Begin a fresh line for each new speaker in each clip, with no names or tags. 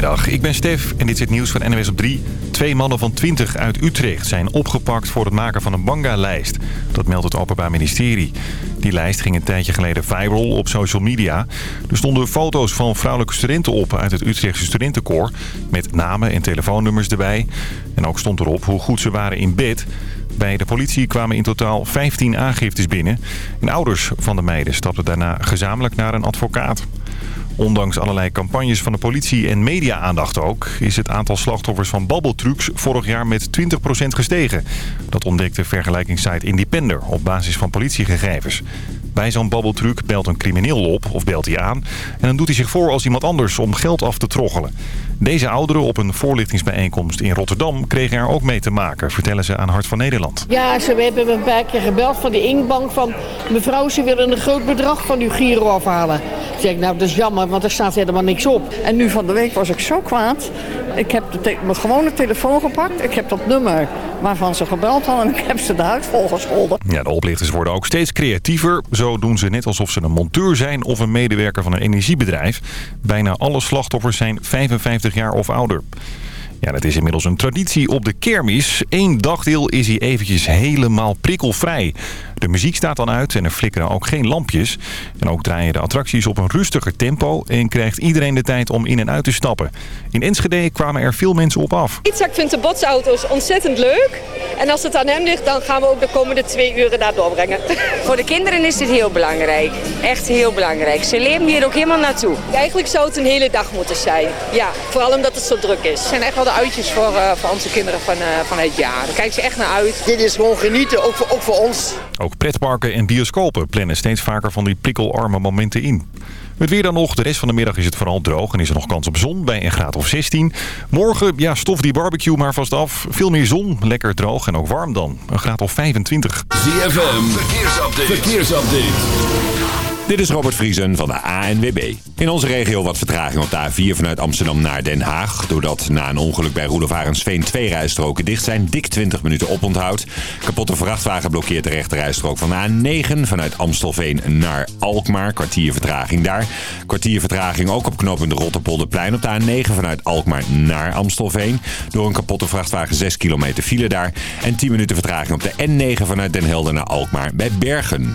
Goedemiddag, ik ben Stef en dit is het nieuws van NWS op 3. Twee mannen van 20 uit Utrecht zijn opgepakt voor het maken van een banga-lijst. Dat meldt het Openbaar Ministerie. Die lijst ging een tijdje geleden viral op social media. Er stonden foto's van vrouwelijke studenten op uit het Utrechtse studentenkoor... met namen en telefoonnummers erbij. En ook stond erop hoe goed ze waren in bed... Bij de politie kwamen in totaal 15 aangiftes binnen. En ouders van de meiden stapten daarna gezamenlijk naar een advocaat. Ondanks allerlei campagnes van de politie en media-aandacht ook... is het aantal slachtoffers van babbeltrucs vorig jaar met 20% gestegen. Dat ontdekte vergelijkingssite Independer op basis van politiegegevens. Bij zo'n babbeltruc belt een crimineel op of belt hij aan... en dan doet hij zich voor als iemand anders om geld af te troggelen. Deze ouderen op een voorlichtingsbijeenkomst in Rotterdam kregen er ook mee te maken... vertellen ze aan Hart van Nederland.
Ja, ze hebben een paar keer gebeld van de Inkbank van... mevrouw, ze willen een groot bedrag van uw giro afhalen. Ik zeg, nou, dat is jammer, want er staat helemaal niks op. En nu van de week was ik zo kwaad. Ik heb mijn gewone telefoon gepakt. Ik heb dat nummer waarvan ze gebeld hadden en ik heb ze de huid volgescholden.
Ja, de oplichters worden ook steeds creatiever. Zo doen ze net alsof ze een monteur zijn of een medewerker van een energiebedrijf. Bijna alle slachtoffers zijn 55 jaar of ouder. Ja, dat is inmiddels een traditie op de kermis. Eén dagdeel is hij eventjes helemaal prikkelvrij. De muziek staat dan uit en er flikkeren ook geen lampjes. En ook draaien de attracties op een rustiger tempo... en krijgt iedereen de tijd om in en uit te stappen. In Enschede kwamen er veel mensen op af.
Itzak vindt de botsauto's ontzettend leuk. En als het aan hem ligt, dan gaan we ook de komende twee uren daar doorbrengen.
Voor de kinderen is dit heel belangrijk. Echt heel belangrijk. Ze leven hier ook helemaal naartoe.
Eigenlijk zou het een hele dag moeten zijn. Ja, vooral omdat het zo druk is.
Het zijn echt wel de uitjes voor, uh, voor onze kinderen van, uh, van het jaar. Daar kijken ze echt naar uit.
Dit is gewoon genieten, ook voor, ook voor ons.
Ook pretparken en bioscopen plannen steeds vaker van die prikkelarme momenten in. Het weer dan nog. De rest van de middag is het vooral droog en is er nog kans op zon bij een graad of 16. Morgen, ja, stof die barbecue maar vast af. Veel meer zon, lekker droog en ook warm dan. Een graad of 25.
ZFM, verkeersupdate. verkeersupdate.
Dit is Robert Vriesen van de ANWB. In onze regio wat vertraging op de A4 vanuit Amsterdam naar Den Haag. Doordat na een ongeluk bij Roelof Arendsveen twee rijstroken dicht zijn. Dik 20 minuten oponthoud. Kapotte vrachtwagen blokkeert de rechterrijstrook van de A9 vanuit Amstelveen naar Alkmaar. Kwartier vertraging daar. Kwartier vertraging ook op knooppunt Rotterpolderplein op de A9 vanuit Alkmaar naar Amstelveen. Door een kapotte vrachtwagen 6 kilometer file daar. En 10 minuten vertraging op de N9 vanuit Den Helder naar Alkmaar bij Bergen.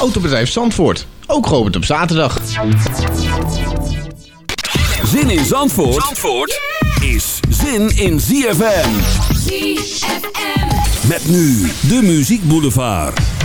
Autobedrijf Zandvoort. Ook geopend op zaterdag.
Zin in Zandvoort, Zandvoort is zin in ZFM. ZFM. Met nu de Muziek Boulevard.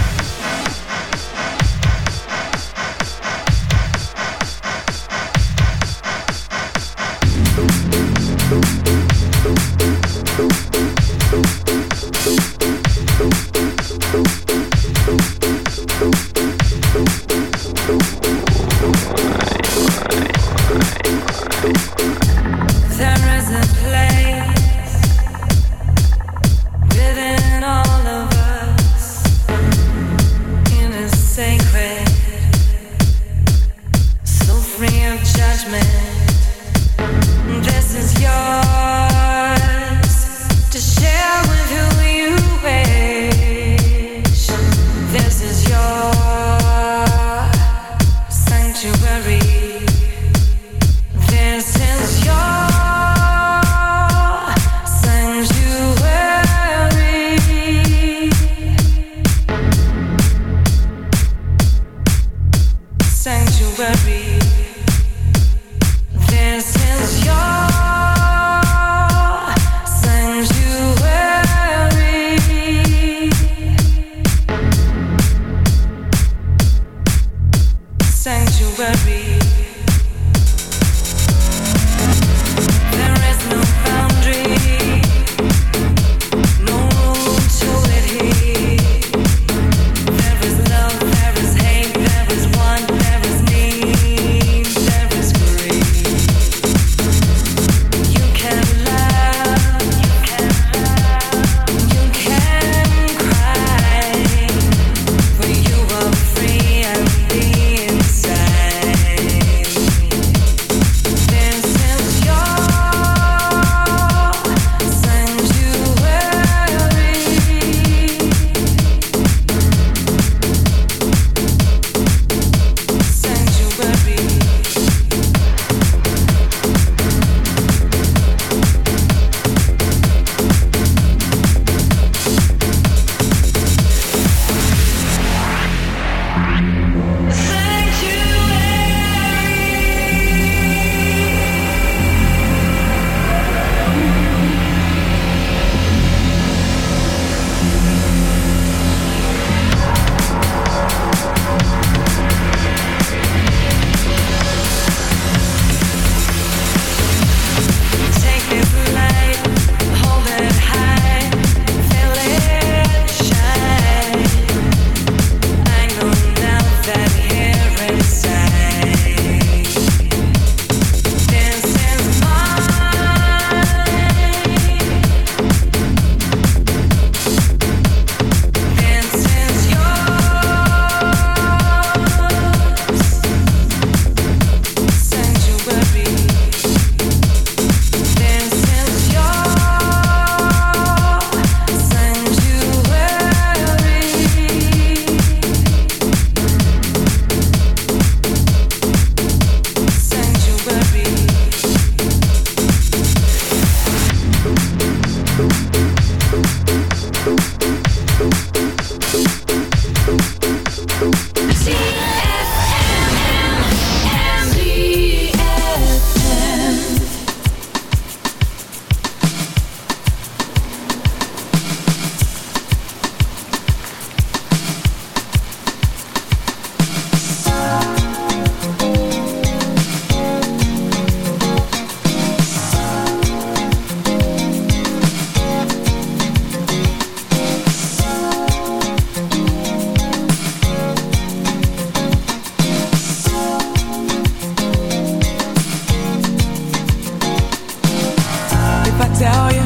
tell you,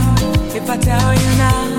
if I tell you now.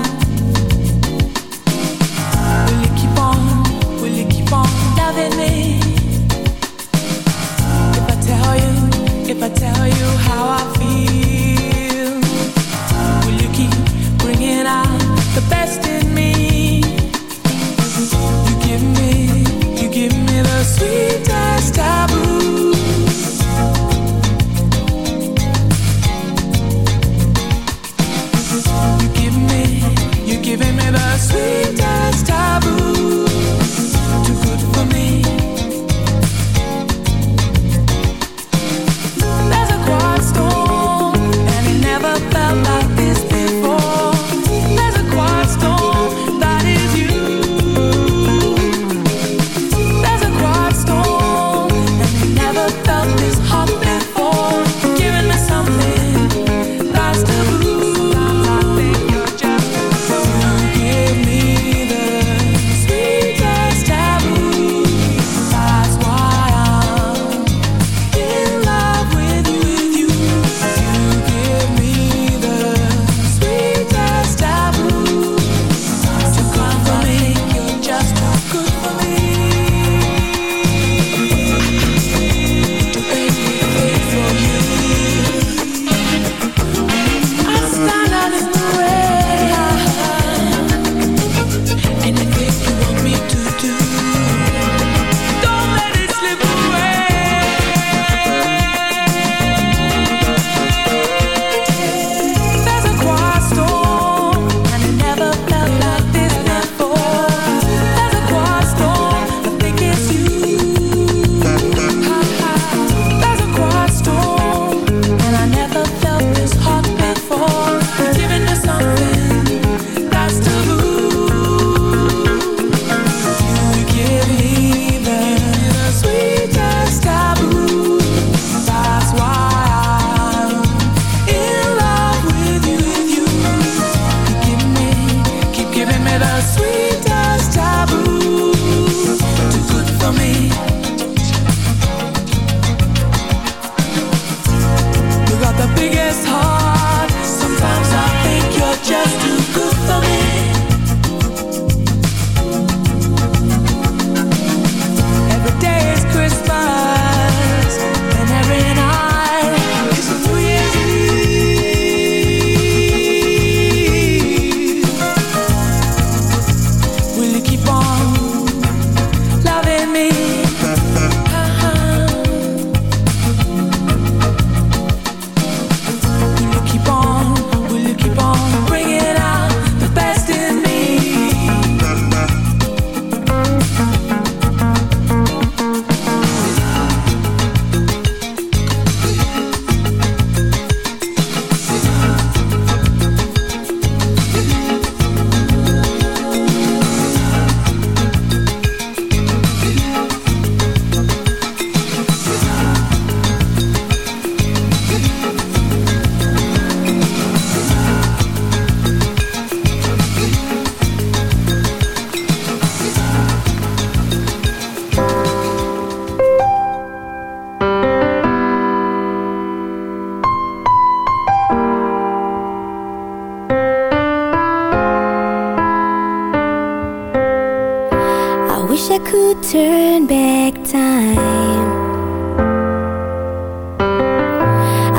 could turn back time.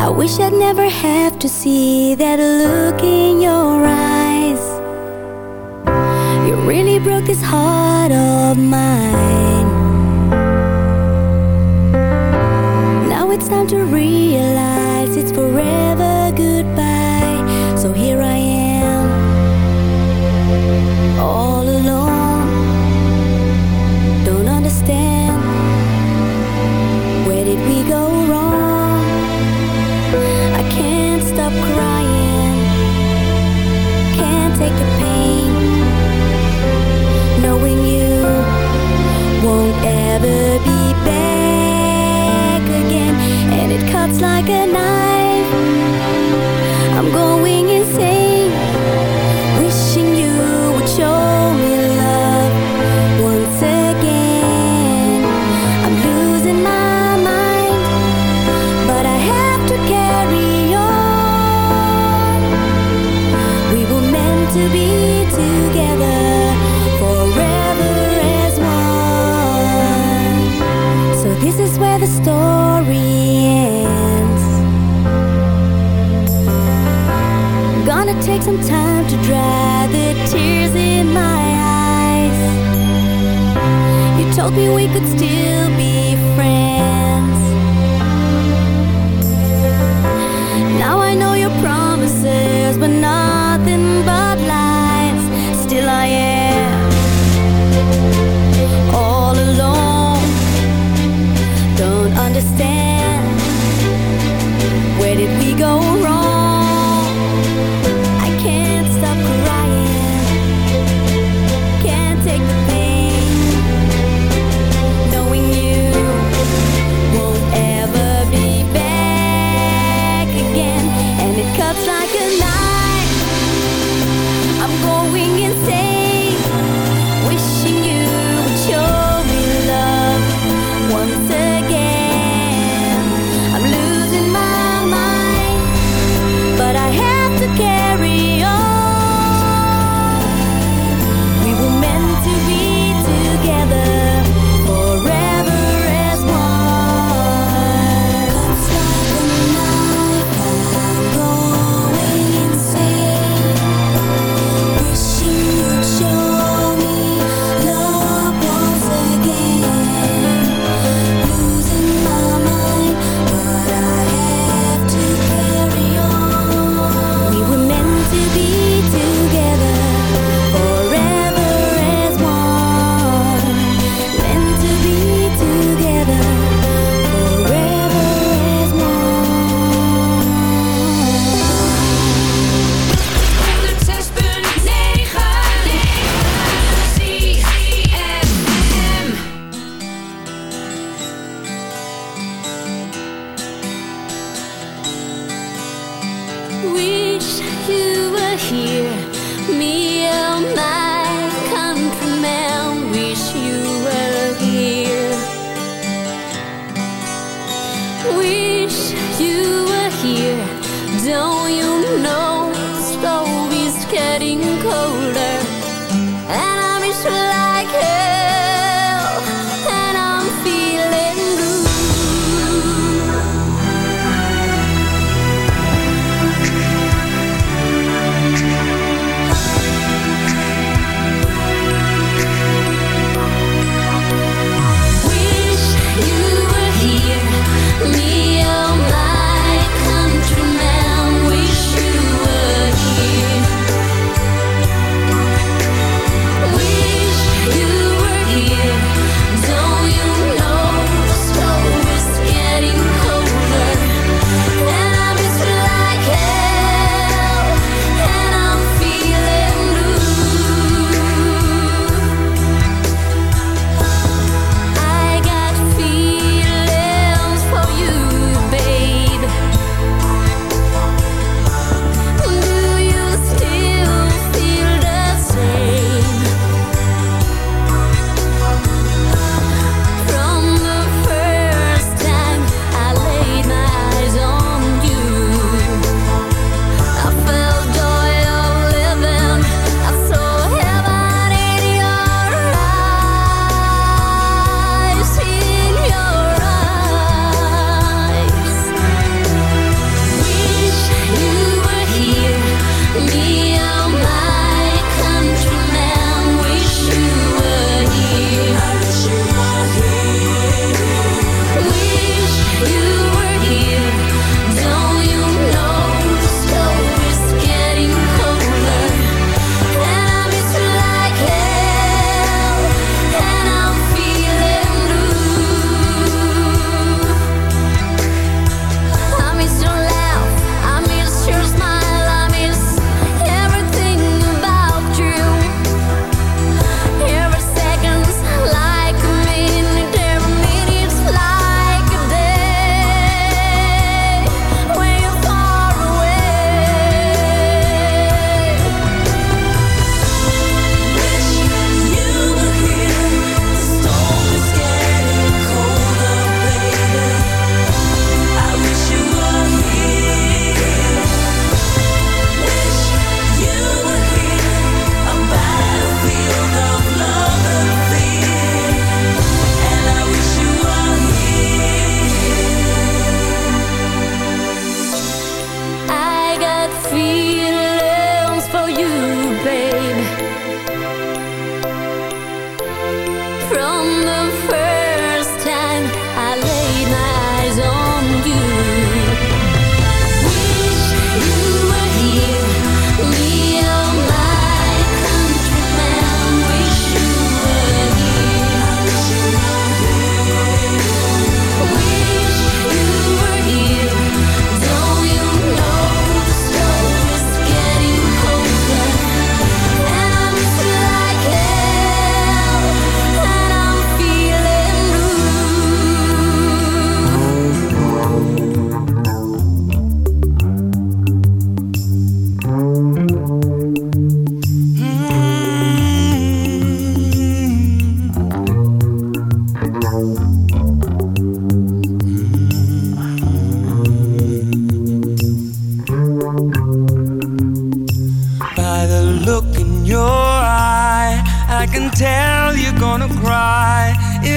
I wish I'd never have to see that look in your eyes. You really broke this heart of mine. Now it's time to realize take some time to dry the tears in my eyes. You told me we could
still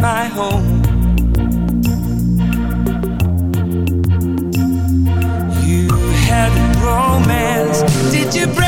my home. You had romance. Did you break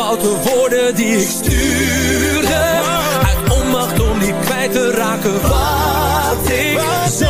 Foute woorden die ik stuurde. Uit onmacht om niet kwijt te raken wat ik zo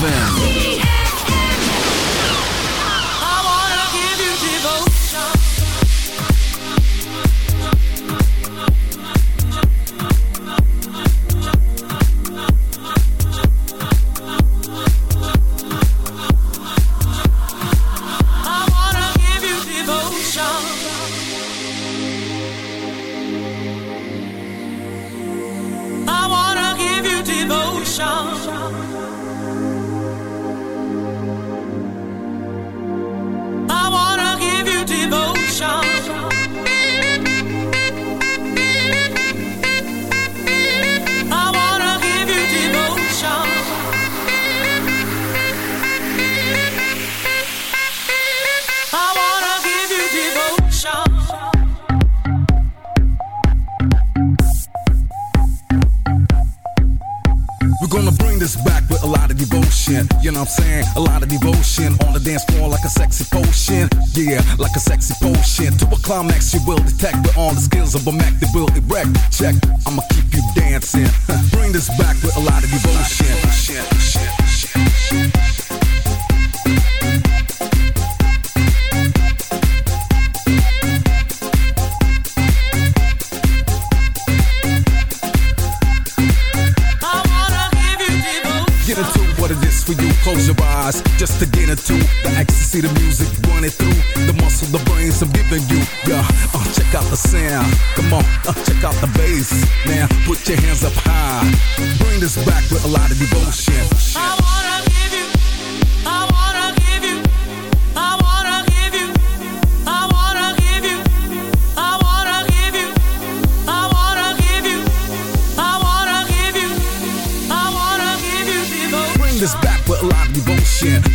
ZFM.
But Mac de bult, ik wreck, check.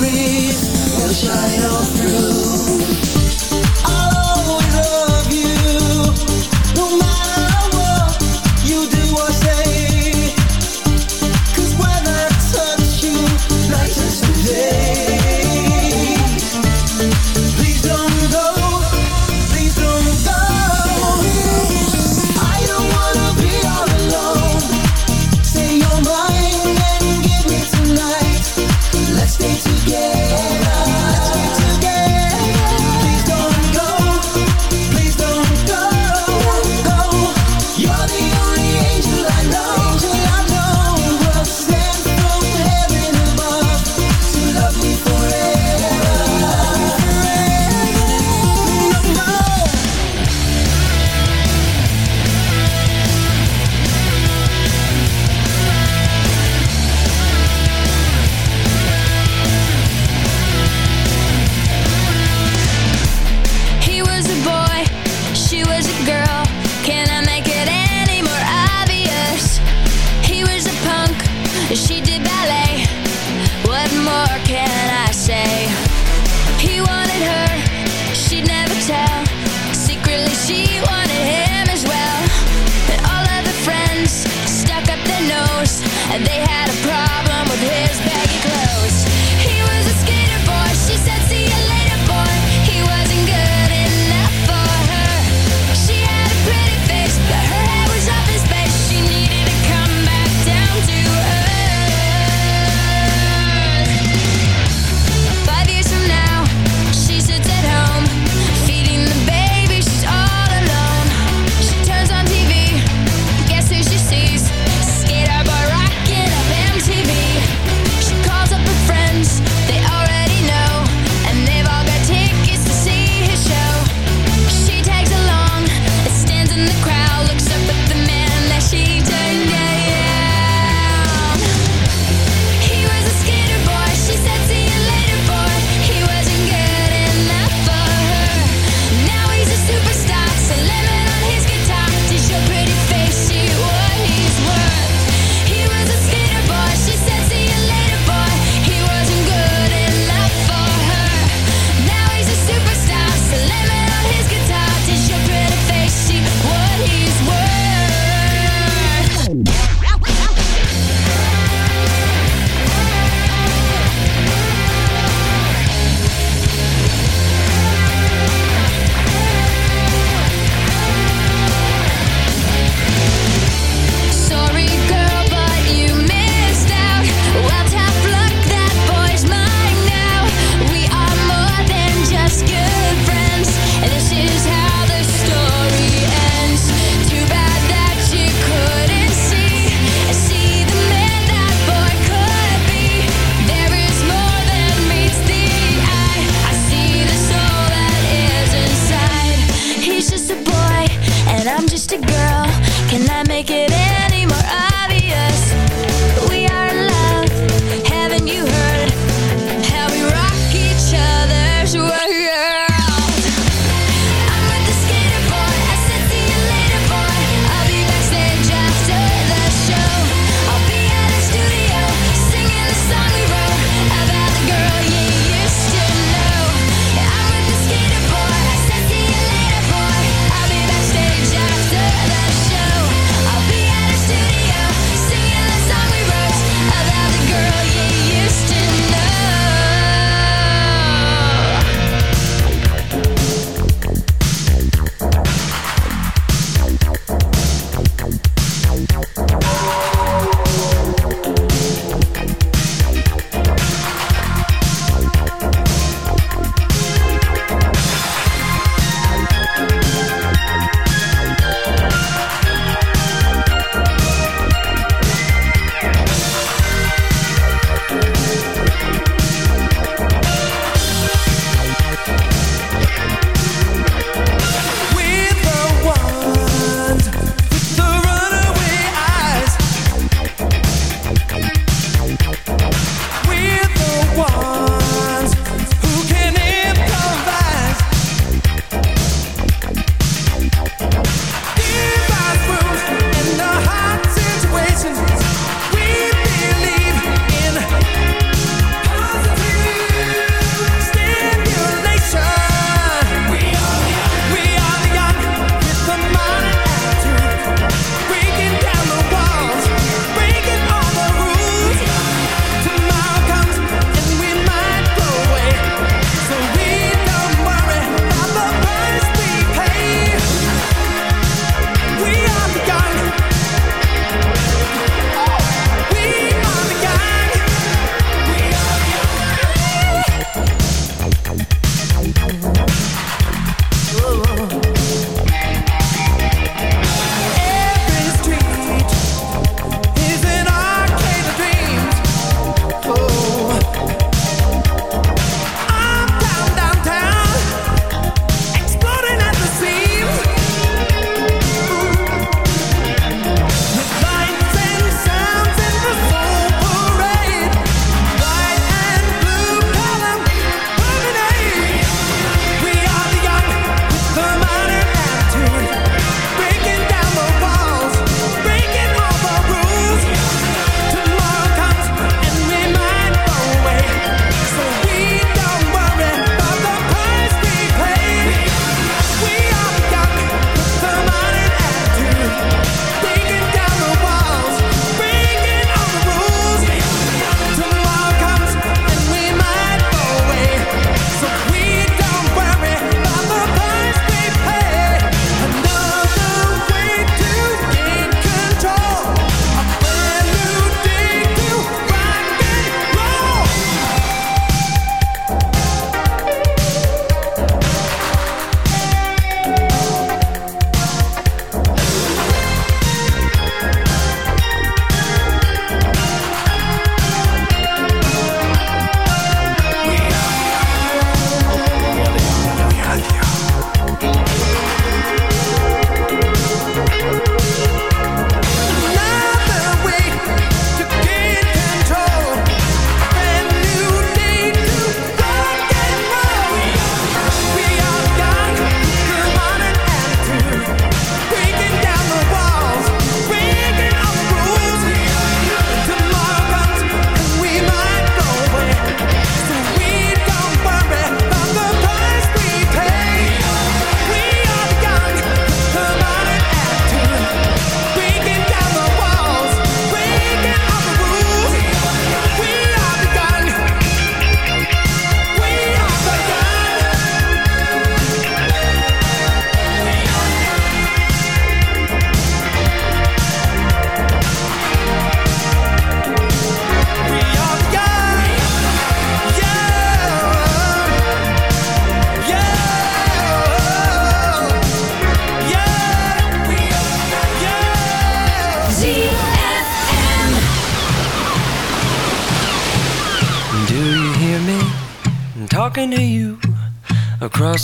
Memories will shine all through.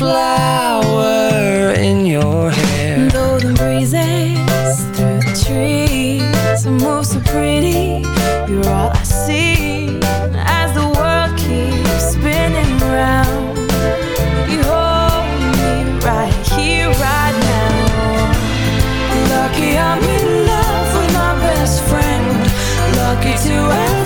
flower in your hair.
Though the breezes through the trees are move so pretty, you're all I see. As the world keeps spinning round, you hold me right here, right now.
Lucky I'm in love with my best friend. Lucky to have.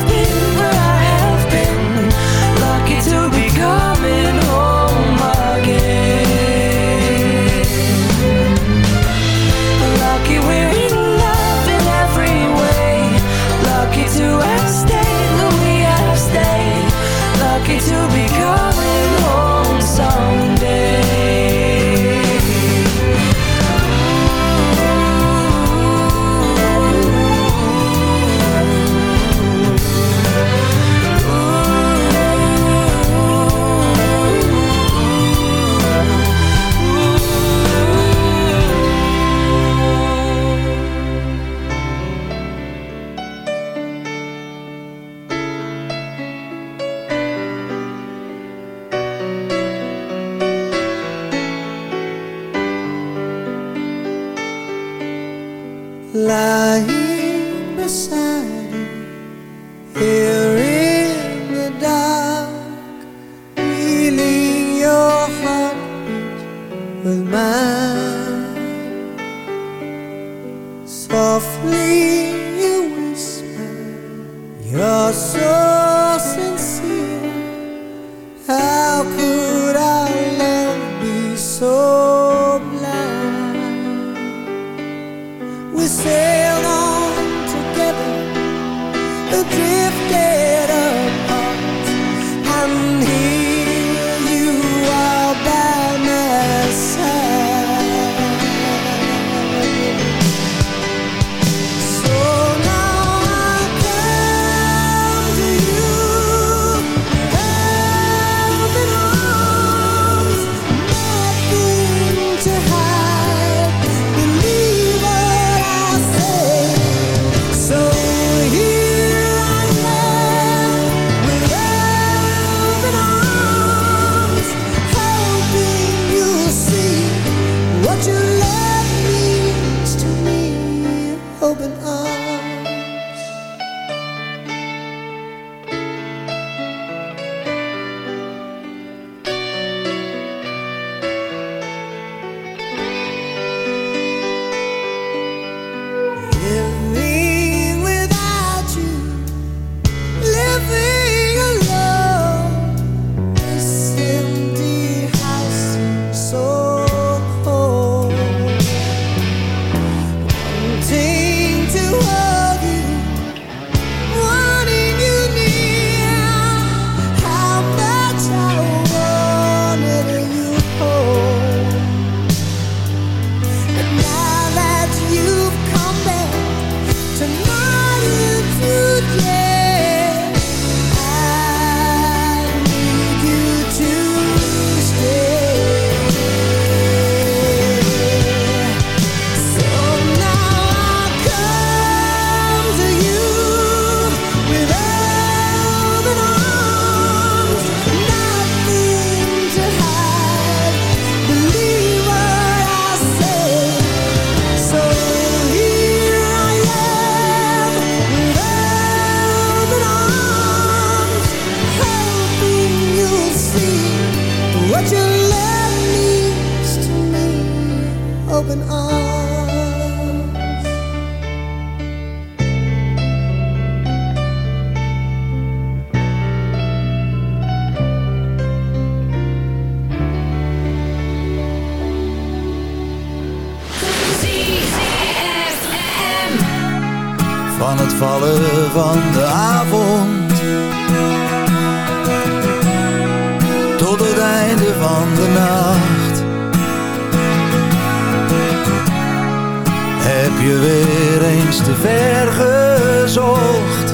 Te ver gezocht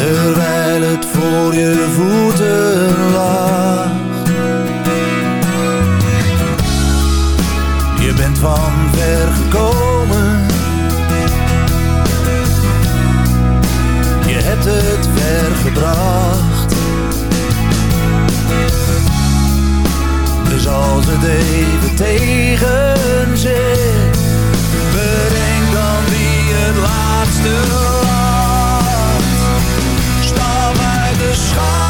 Terwijl het voor je voeten lag. Je bent van ver gekomen. Je hebt het ver gebracht. Dus als het even tegen laatste lacht Stap uit de schaduw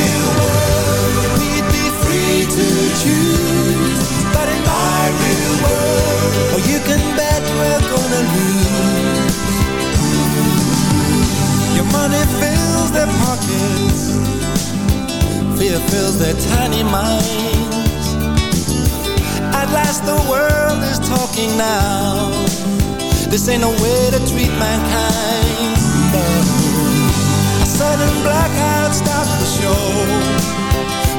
but in my real world, oh, you can bet we're gonna lose. Your money fills their pockets, fear fills their tiny minds. At last the world is talking now. This ain't no way to treat mankind. A sudden blackout stops the show